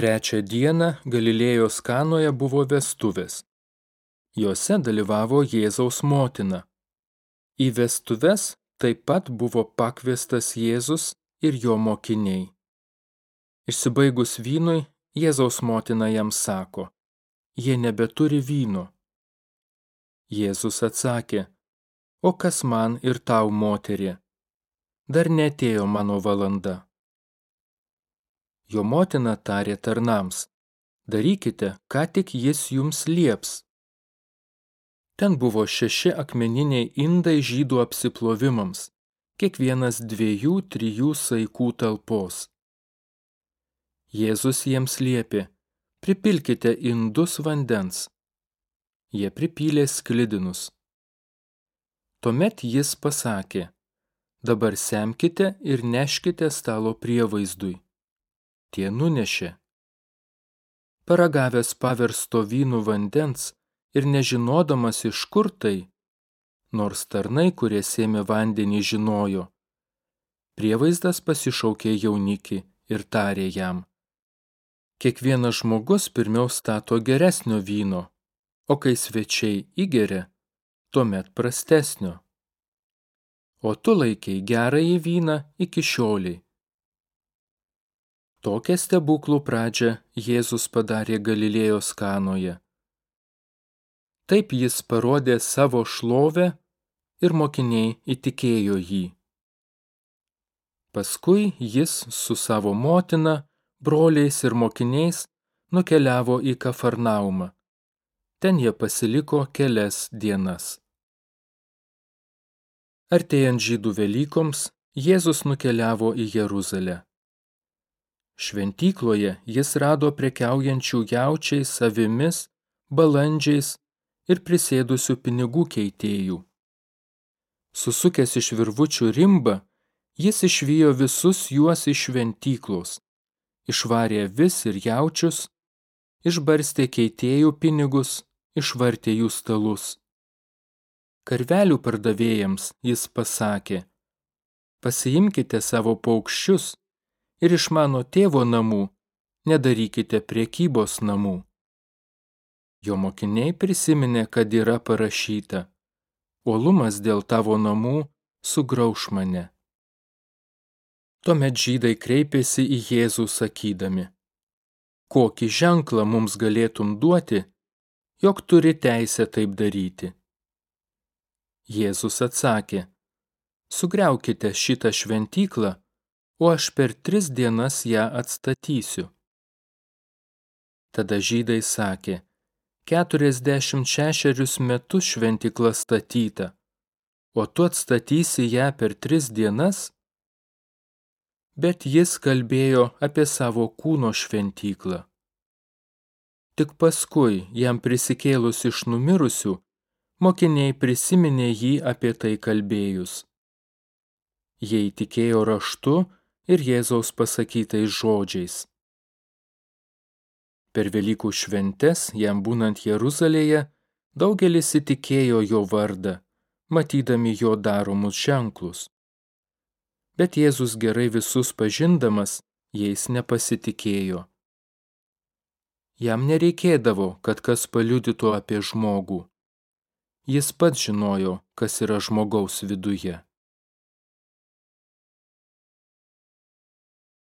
Trečią dieną Galilėjos kanoje buvo vestuvės. Jose dalyvavo Jėzaus motina. Į vestuves taip pat buvo pakviestas Jėzus ir jo mokiniai. Išsibaigus vynui, Jėzaus motina jam sako, jie nebeturi vyno. Jėzus atsakė, o kas man ir tau, moterė? Dar netėjo mano valanda. Jo motina tarė tarnams, darykite, ką tik jis jums lieps. Ten buvo šeši akmeniniai indai žydų apsiplovimams, kiekvienas dviejų, trijų saikų talpos. Jėzus jiems liepė, pripilkite indus vandens. Jie pripylė sklidinus. Tuomet jis pasakė, dabar semkite ir neškite stalo prievaizdui. Tie nunešė. Paragavęs paversto vynų vandens ir nežinodamas iš kur tai, nors tarnai, kurie sėmė vandenį, žinojo, prievaizdas pasišaukė jaunikį ir tarė jam. Kiekvienas žmogus pirmiau stato geresnio vyno, o kai svečiai įgeria, tuomet prastesnio. O tu laikiai gerąjį vyną iki šioliai. Tokią stebuklų pradžią Jėzus padarė Galilėjos kanoje. Taip jis parodė savo šlovę ir mokiniai įtikėjo jį. Paskui jis su savo motina, broliais ir mokiniais nukeliavo į Kafarnaumą. Ten jie pasiliko kelias dienas. Artėjant žydų Velykoms, Jėzus nukeliavo į Jeruzalę. Šventykloje jis rado prekiaujančių jaučiais, savimis, balandžiais ir prisėdusių pinigų keitėjų. Susukęs iš virvučių rimbą, jis išvijo visus juos iš šventyklos, išvarė vis ir jaučius, išbarstė keitėjų pinigus, išvartė jų stalus. Karvelių pardavėjams jis pasakė, pasiimkite savo paukščius ir iš mano tėvo namų nedarykite priekybos namų. Jo mokiniai prisiminė, kad yra parašyta, uolumas dėl tavo namų sugrauš mane. Tuomet žydai kreipėsi į Jėzų sakydami, kokį ženklą mums galėtum duoti, jog turi teisę taip daryti. Jėzus atsakė, sugriaukite šitą šventyklą, o aš per tris dienas ją atstatysiu. Tada žydai sakė, keturiasdešimt šešerius metus šventykla statyta, o tu atstatysi ją per tris dienas? Bet jis kalbėjo apie savo kūno šventyklą. Tik paskui, jam prisikėlus iš numirusių, mokiniai prisiminė jį apie tai kalbėjus. Jie įtikėjo raštu ir Jėzaus pasakytais žodžiais. Per Velykų šventes, jam būnant Jeruzalėje, daugelis įtikėjo jo vardą, matydami jo daromus ženklus. Bet Jėzus gerai visus pažindamas, jais nepasitikėjo. Jam nereikėdavo, kad kas paliudytų apie žmogų. Jis pats žinojo, kas yra žmogaus viduje.